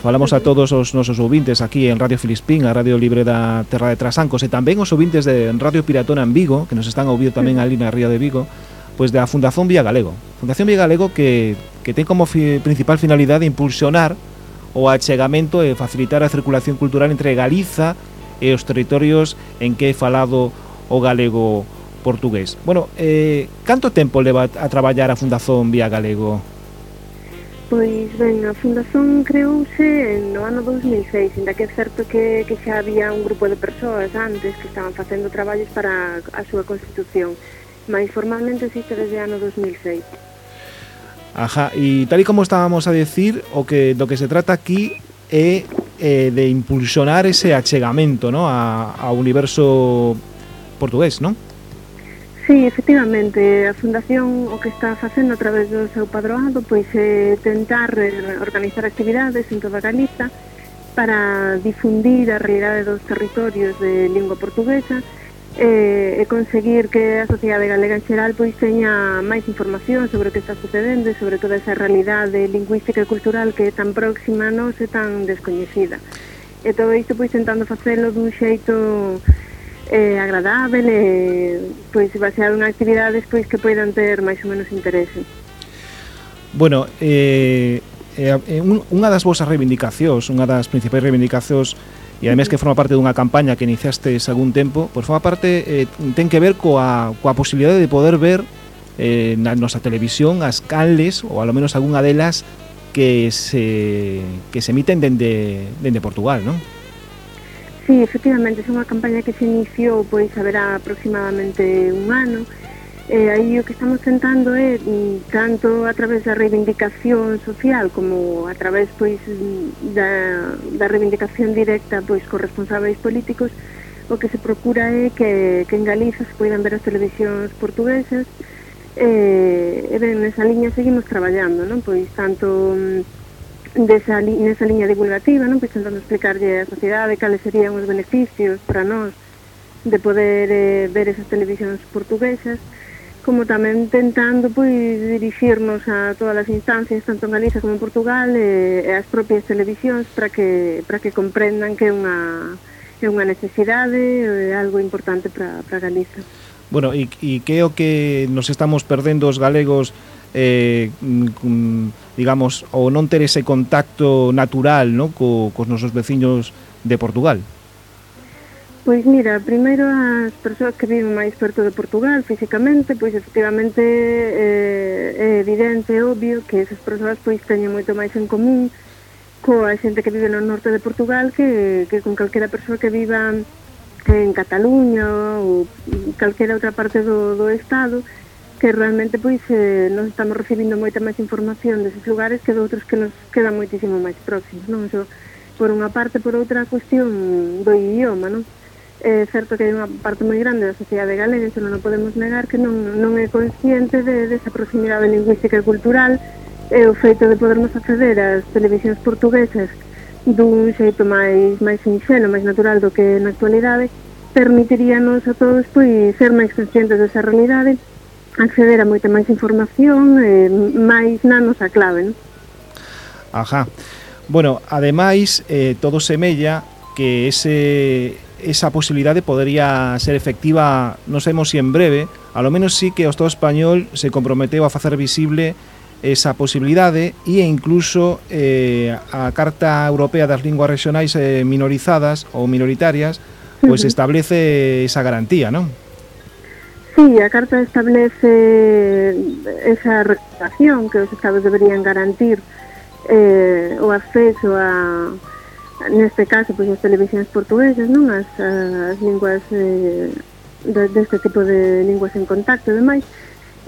Falamos a todos os nosos ouvintes aquí en Radio Filispín, a Radio Libre da Terra de Trasancos e tamén os ouvintes de Radio Piratona en Vigo, que nos están a ouvir tamén ali na Ría de Vigo, pois da Fundación Vía Galego. Fundación Vía Galego que, que ten como fi, principal finalidade impulsionar o achegamento e facilitar a circulación cultural entre Galiza e os territorios en que é falado o galego portugués. Bueno, eh, canto tempo leva a traballar a Fundación Vía Galego, Pois, ben, a fundación creouse no ano 2006, inda que é certo que, que xa había un grupo de persoas antes que estaban facendo traballos para a súa constitución, mas formalmente existe desde o ano 2006. Ajá, e tal e como estábamos a decir, o que do que se trata aquí é eh, de impulsionar ese achegamento ¿no? a, ao universo portugués, non? Sí, efectivamente, a Fundación o que está facendo a través do seu padroado pois é tentar eh, organizar actividades en toda Galiza para difundir a realidade dos territorios de lingua portuguesa e, e conseguir que a sociedade galega en xeral pois teña máis información sobre o que está sucedendo e sobre toda esa realidade lingüística e cultural que é tan próxima a nos e tan descoñecida. E todo isto pois tentando facelo dun xeito eh, agradável e eh, pois baseado en actividades pois que poidan ter máis ou menos interese. Bueno, eh, eh, eh unha das vosas reivindicacións, unha das principais reivindicacións e ademais que forma parte dunha campaña que iniciaste algún tempo, pois forma parte eh, ten que ver coa, coa posibilidade de poder ver eh, na nosa televisión as canles ou alo menos algunha delas que se, que se emiten dende, dende Portugal, non? Sí, efectivamente, é unha campaña que se iniciou pois haberá aproximadamente un ano. Eh, aí o que estamos tentando é mm, tanto a través da reivindicación social como a través pois da, da reivindicación directa pois cos responsáveis políticos o que se procura é que, que en Galiza se poidan ver as televisións portuguesas eh, e ben, nesa liña seguimos traballando, non? Pois tanto mm, desa, nesa liña divulgativa, non? Pois tentando explicarlle á sociedade cales serían os beneficios para nós de poder eh, ver esas televisións portuguesas, como tamén tentando pois dirixirnos a todas as instancias, tanto en Galicia como en Portugal, e, e as propias televisións para que para que comprendan que é unha é unha necesidade, é algo importante para para Galicia. Bueno, e, e que é o que nos estamos perdendo os galegos eh, mm, mm, digamos, ou non ter ese contacto natural no? Co, cos nosos veciños de Portugal? Pois mira, primeiro as persoas que viven máis perto de Portugal físicamente, pois efectivamente eh, é evidente, é obvio que esas persoas pois teñen moito máis en común coa xente que vive no norte de Portugal que, que con calquera persoa que viva en Cataluña ou calquera outra parte do, do Estado, que realmente pois eh, nos estamos recibindo moita máis información deses lugares que de outros que nos quedan moitísimo máis próximos, non? Eso, por unha parte, por outra cuestión do idioma, non? É certo que hai unha parte moi grande da sociedade galega, iso non o podemos negar, que non, non é consciente de, desa proximidade lingüística e cultural e o feito de podernos acceder ás televisións portuguesas dun xeito máis máis sinxelo, máis natural do que na actualidade, permitiríanos a todos pois ser máis conscientes desa realidade acceder a moita máis información, eh, máis nanos a clave. Non? Ajá. Bueno, ademais, eh, todo semella que ese esa posibilidade podría ser efectiva, non sabemos se si en breve, a lo menos sí que o Estado español se comprometeu a facer visible esa posibilidade e incluso eh, a Carta Europea das Linguas Regionais eh, Minorizadas ou Minoritarias pois pues establece esa garantía, non? Sí, a Carta establece eh, esa regulación que os Estados deberían garantir eh, o acceso a, neste caso, pois as televisións portuguesas, non? As, as linguas eh, deste tipo de linguas en contacto e demais.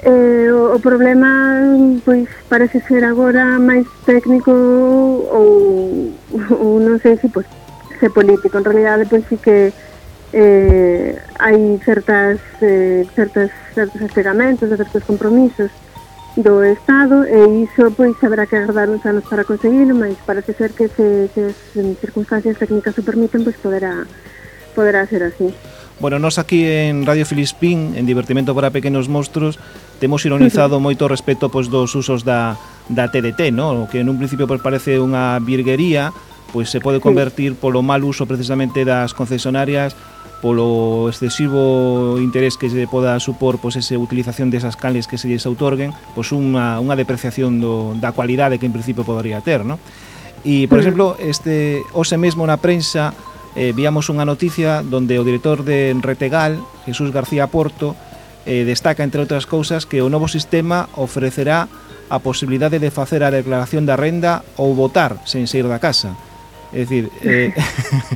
Eh, o, o problema pois parece ser agora máis técnico ou, ou non sei se, pois, se político. En realidade, pois sí que eh, hai certas, eh, certas, certos esperamentos, certos compromisos do Estado e iso pois haberá que agardar uns anos para conseguirlo, mas parece ser que se, se as circunstancias técnicas o permiten, pois poderá, poderá ser así. Bueno, nós aquí en Radio Filispín, en Divertimento para Pequenos Monstruos, temos ironizado moito respecto pois, dos usos da, da TDT, no? que nun principio pois, parece unha virguería, pois se pode convertir polo mal uso precisamente das concesionarias polo excesivo interés que se poda supor pois, esa utilización desas cales que se lles outorguen, pois unha, unha depreciación do, da cualidade que en principio podría ter, No? E, por hmm. exemplo, este, hoxe mesmo na prensa eh, víamos unha noticia donde o director de Retegal, Jesús García Porto, eh, destaca, entre outras cousas, que o novo sistema ofrecerá a posibilidade de facer a declaración da renda ou votar sen sair da casa. É dicir, eh,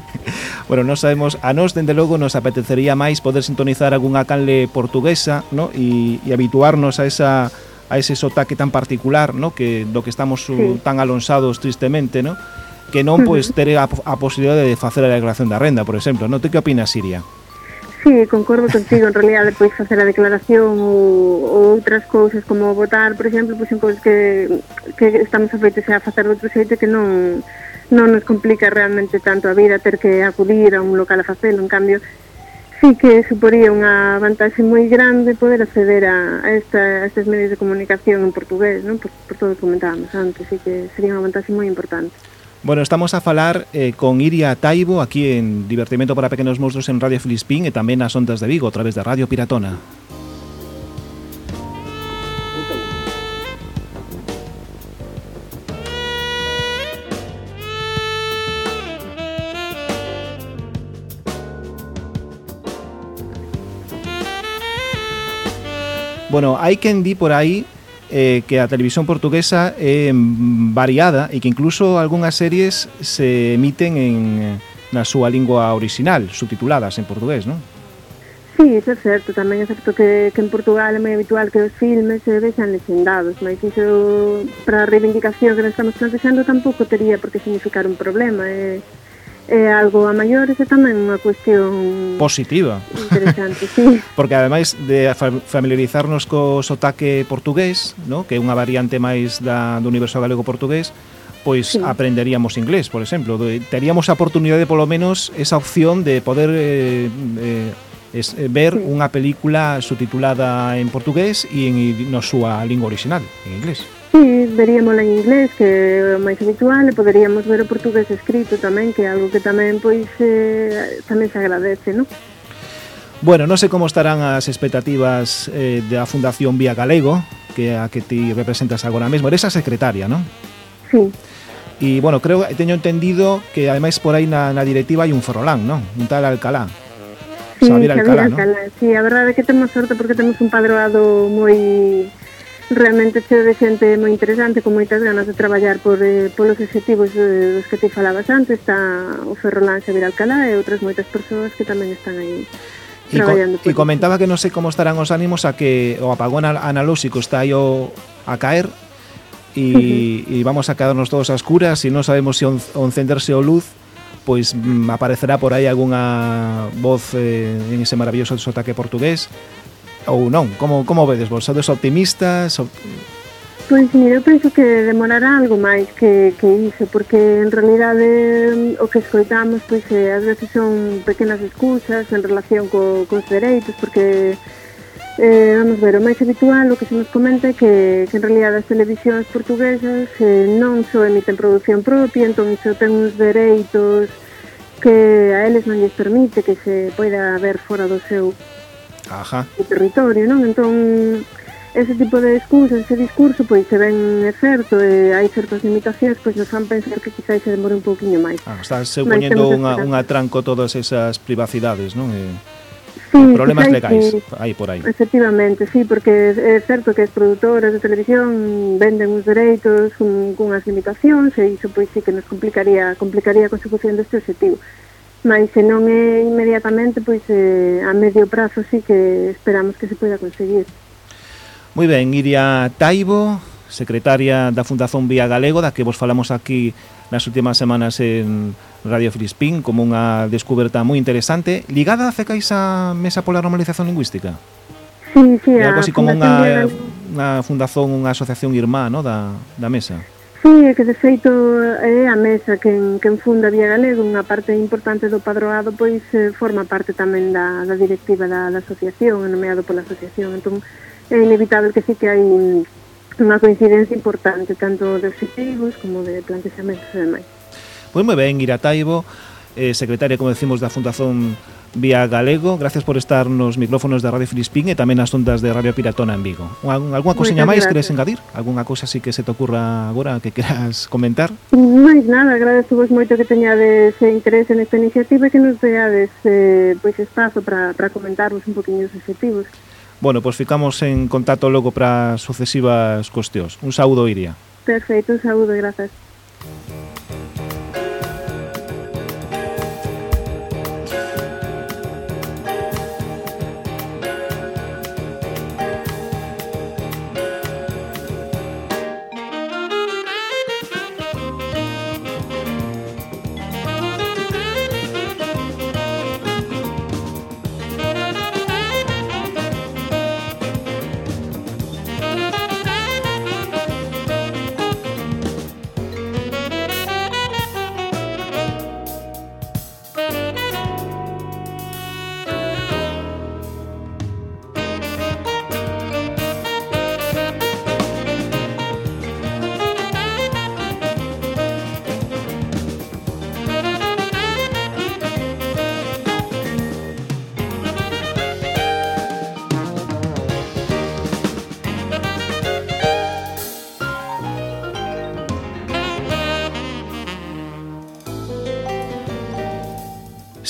bueno, non sabemos, a nós dende logo nos apetecería máis poder sintonizar algunha canle portuguesa, no? E, e habituarnos a esa a ese sotaque tan particular, no? Que do que estamos sí. tan alonsados tristemente, no? Que non pois pues, ter a, a posibilidade de facer a declaración da renda, por exemplo, non? Te que opinas, Siria? Sí, concordo contigo, en realidad pois facer a declaración ou, ou outras cousas como votar, por exemplo, pois en cousas que, que estamos afeitos a facer de outro xeito que non, non nos complica realmente tanto a vida ter que acudir a un local a facelo, en cambio, sí que suporía unha vantaxe moi grande poder acceder a, esta, a estes medios de comunicación en portugués, non? Por, por todo o que comentábamos antes, sí que sería unha vantaxe moi importante. Bueno, estamos a falar eh, con Iria Taibo aquí en Divertimento para Pequenos Monstruos en Radio Filispín e tamén nas ondas de Vigo a través de Radio Piratona. Bueno, hai quen di por aí eh, que a televisión portuguesa é variada e que incluso algunhas series se emiten en, na súa lingua original, subtituladas en portugués, non? Sí, iso é certo, tamén é certo que, que en Portugal é moi habitual que os filmes se vexan legendados, mas iso para a reivindicación que nos estamos plantexando tampouco teria por que significar un problema, é... Eh é algo a maiores e tamén unha cuestión positiva. Interesante, sí. Porque ademais de familiarizarnos co sotaque portugués, no? que é unha variante máis da, do universo galego portugués, pois sí. aprenderíamos inglés, por exemplo. Teríamos a oportunidade, polo menos, esa opción de poder eh, eh, es, eh, ver sí. unha película subtitulada en portugués e en, no súa lingua original, en inglés. Sí, veríamos en inglés, que é o máis habitual, e poderíamos ver o portugués escrito tamén, que é algo que tamén pois eh, tamén se agradece, non? Bueno, non sei como estarán as expectativas eh, da Fundación Vía Galego, que a que ti representas agora mesmo. Eres a secretaria, non? Sí. E, bueno, creo, teño entendido que, ademais, por aí na, na directiva hai un forolán, non? Un tal Alcalá. Sí, Xavier Alcalá, Alcalá, ¿no? sí, a verdade é que temos sorte porque temos un padroado moi... Muy realmente cheo de xente moi interesante con moitas ganas de traballar por, eh, polos objetivos eh, dos que te falabas antes. Está o Ferrolán Xavier Alcalá e outras moitas persoas que tamén están aí e co, E comentaba que non sei como estarán os ánimos a que o apagón analóxico está aí o, a caer e, uh -huh. e vamos a quedarnos todos a escuras. E non sabemos se si on, encenderse o luz pois mm, aparecerá por aí algunha voz eh, en ese maravilloso sotaque portugués ou non? Como, como vedes vos? Sodes optimistas? Op... Pois, mira, eu penso que demorará algo máis que, que iso, porque en realidade o que escoitamos, pois, eh, ás veces son pequenas excusas en relación co, cos dereitos, porque Eh, vamos ver, o máis habitual o que se nos comenta é que, que en realidad as televisións portuguesas eh, non só emiten produción propia, entón iso ten uns dereitos que a eles non lles permite que se poida ver fora do seu Ajá. o territorio, non? Entón, ese tipo de excusas, ese discurso, pois se ven é certo, e hai certas limitacións, pois nos fan pensar que quizáis se demore un pouquiño máis. Ah, estás supoñendo unha, un atranco todas esas privacidades, non? E... Sí, problemas legais que, hai por aí. Efectivamente, sí, porque é certo que as produtoras de televisión venden uns dereitos cunhas limitacións e iso pois sí que nos complicaría complicaría a consecución deste objetivo. Mais se non é inmediatamente, pois eh, a medio prazo sí que esperamos que se poida conseguir. Moi ben, Iria Taibo, secretaria da Fundación Vía Galego, da que vos falamos aquí nas últimas semanas en Radio Frispín, como unha descoberta moi interesante, ligada a FECAIS a Mesa pola Normalización Lingüística. Sí, sí, é algo así como unha, eh, unha fundación, unha asociación irmá, no, da, da mesa. Sí, é que de feito é a mesa quen, quen funda Vía Galego, unha parte importante do padroado pois eh, forma parte tamén da, da directiva da, da asociación, nomeado pola asociación, entón é inevitável que sí que hai unha coincidencia importante tanto de objetivos como de plantexamentos e demais. Pois moi ben, ir a Taibo, eh, secretaria, como decimos, da Fundación Vía Galego. Gracias por estar nos micrófonos da Radio Filispín e tamén nas ondas de Radio Piratona en Vigo. Alguna cousiña máis queres engadir? Alguna cousa así que se te ocurra agora que queras comentar? Máis nada, agradezo vos moito que teñades interés en esta iniciativa e que nos deades eh, pois espazo para, para comentarvos un poquinho os objetivos. Bueno, pois ficamos en contacto logo para sucesivas cuestións. Un saúdo, Iria. Perfecto, un saúdo, grazas.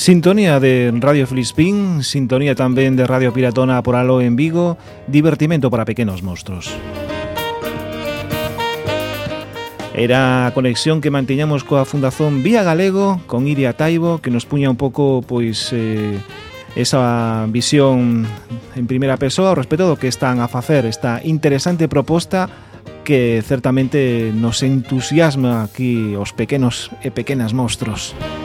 Sintonía de Radio Flispín, sintonía tamén de Radio Piratona por Alo en Vigo, divertimento para pequenos monstruos. Era a conexión que mantiñamos coa Fundación Vía Galego con Iria Taibo que nos puña un pouco pois eh, esa visión en primeira persoa ao respecto do que están a facer esta interesante proposta que certamente nos entusiasma aquí os pequenos e pequenas monstruos. Música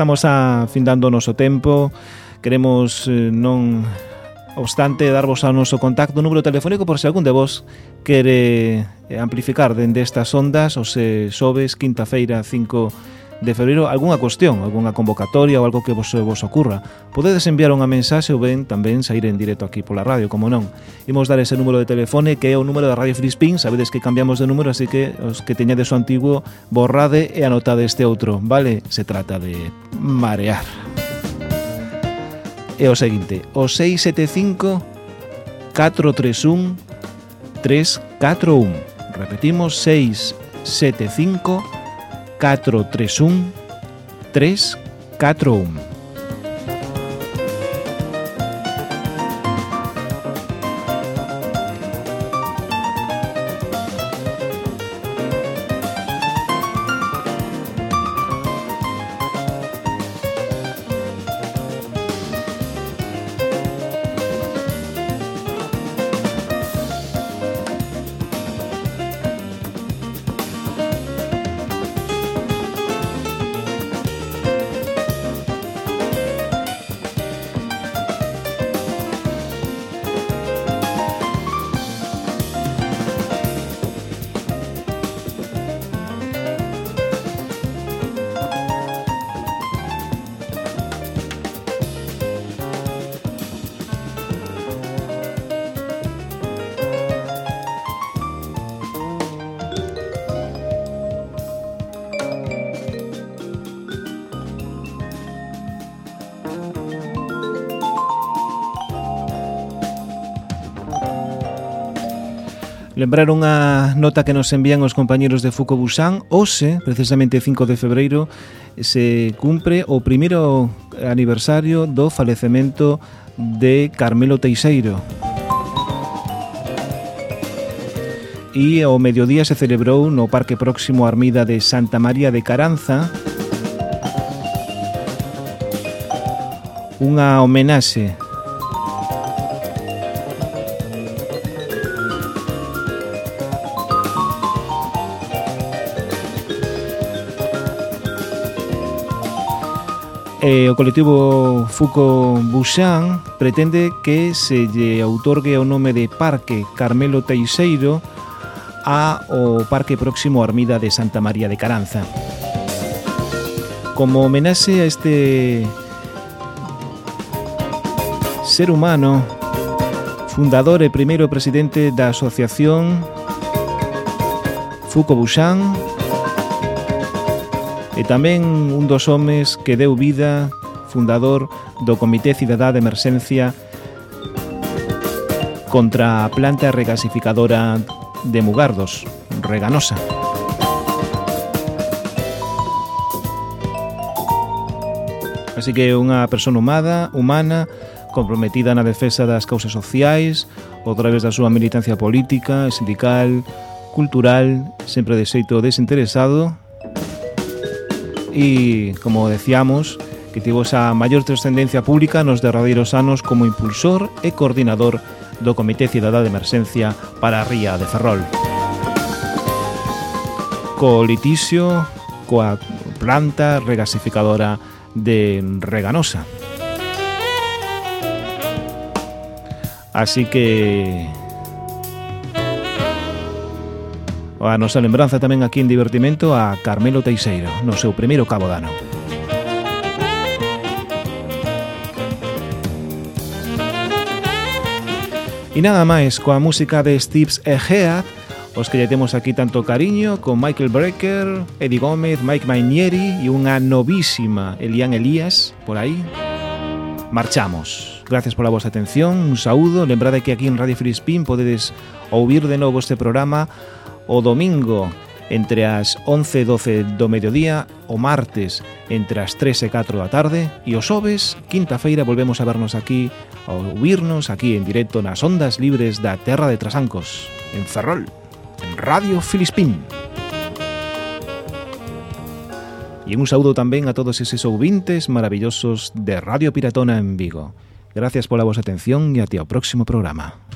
estamos a findando o noso tempo. Queremos eh, non obstante darvos ao noso contacto número telefónico por se algún de vos quere eh, amplificar dende estas ondas os se sobes quinta feira 5 de febreiro algunha cuestión, algunha convocatoria ou algo que vos, vos ocurra, podedes enviar unha mensaxe ou ben tamén sair en directo aquí pola radio, como non. Imos dar ese número de telefone que é o número da Radio Frispín, sabedes que cambiamos de número, así que os que teñades o antigo borrade e anotade este outro, vale? Se trata de marear. É o seguinte, o 675 431 341. Repetimos 675 431 341 Lembrar unha nota que nos envían os compañeros de Fuco Busan. Ose, precisamente 5 de febreiro Se cumpre o primeiro aniversario do falecemento de Carmelo Teixeiro. E ao mediodía se celebrou no parque próximo Armida de Santa María de Caranza Unha homenaxe E o colectivo Fuco Buxán pretende que se lle outorgue o nome de Parque Carmelo Teixeiro a o Parque Próximo Armida de Santa María de Caranza. Como homenaxe a este ser humano, fundador e primeiro presidente da asociación Fuco Buxán, e tamén un dos homes que deu vida, fundador do Comité Cidadá de Emerxencia contra a planta regasificadora de Mugardos, Reganosa. Así que unha persona humada, humana, comprometida na defesa das causas sociais, ou través da súa militancia política, sindical, cultural, sempre de xeito desinteresado e, como decíamos, que tivo esa maior trascendencia pública nos derradeiros anos como impulsor e coordinador do Comité Cidadá de Emerxencia para a Ría de Ferrol. Co litixio coa planta regasificadora de Reganosa. Así que A nosa lembranza tamén aquí en Divertimento a Carmelo Teixeiro, no seu primeiro cabo dano. E nada máis, coa música de Steve's Egea, os que lle temos aquí tanto cariño, con Michael Brecker, Eddie Gómez, Mike Mainieri e unha novísima Elian Elías, por aí. Marchamos. Gracias pola vosa atención, un saúdo, lembrade que aquí en Radio Filispín podedes ouvir de novo este programa o domingo entre as 11 e 12 do mediodía, o martes entre as 3 e 4 da tarde e os xoves, quinta feira, volvemos a vernos aquí, a ouvirnos aquí en directo nas ondas libres da Terra de Trasancos, en Ferrol, en Radio Filispín. E un saúdo tamén a todos eses ouvintes maravillosos de Radio Piratona en Vigo. Gracias pola vosa atención e até ao próximo programa.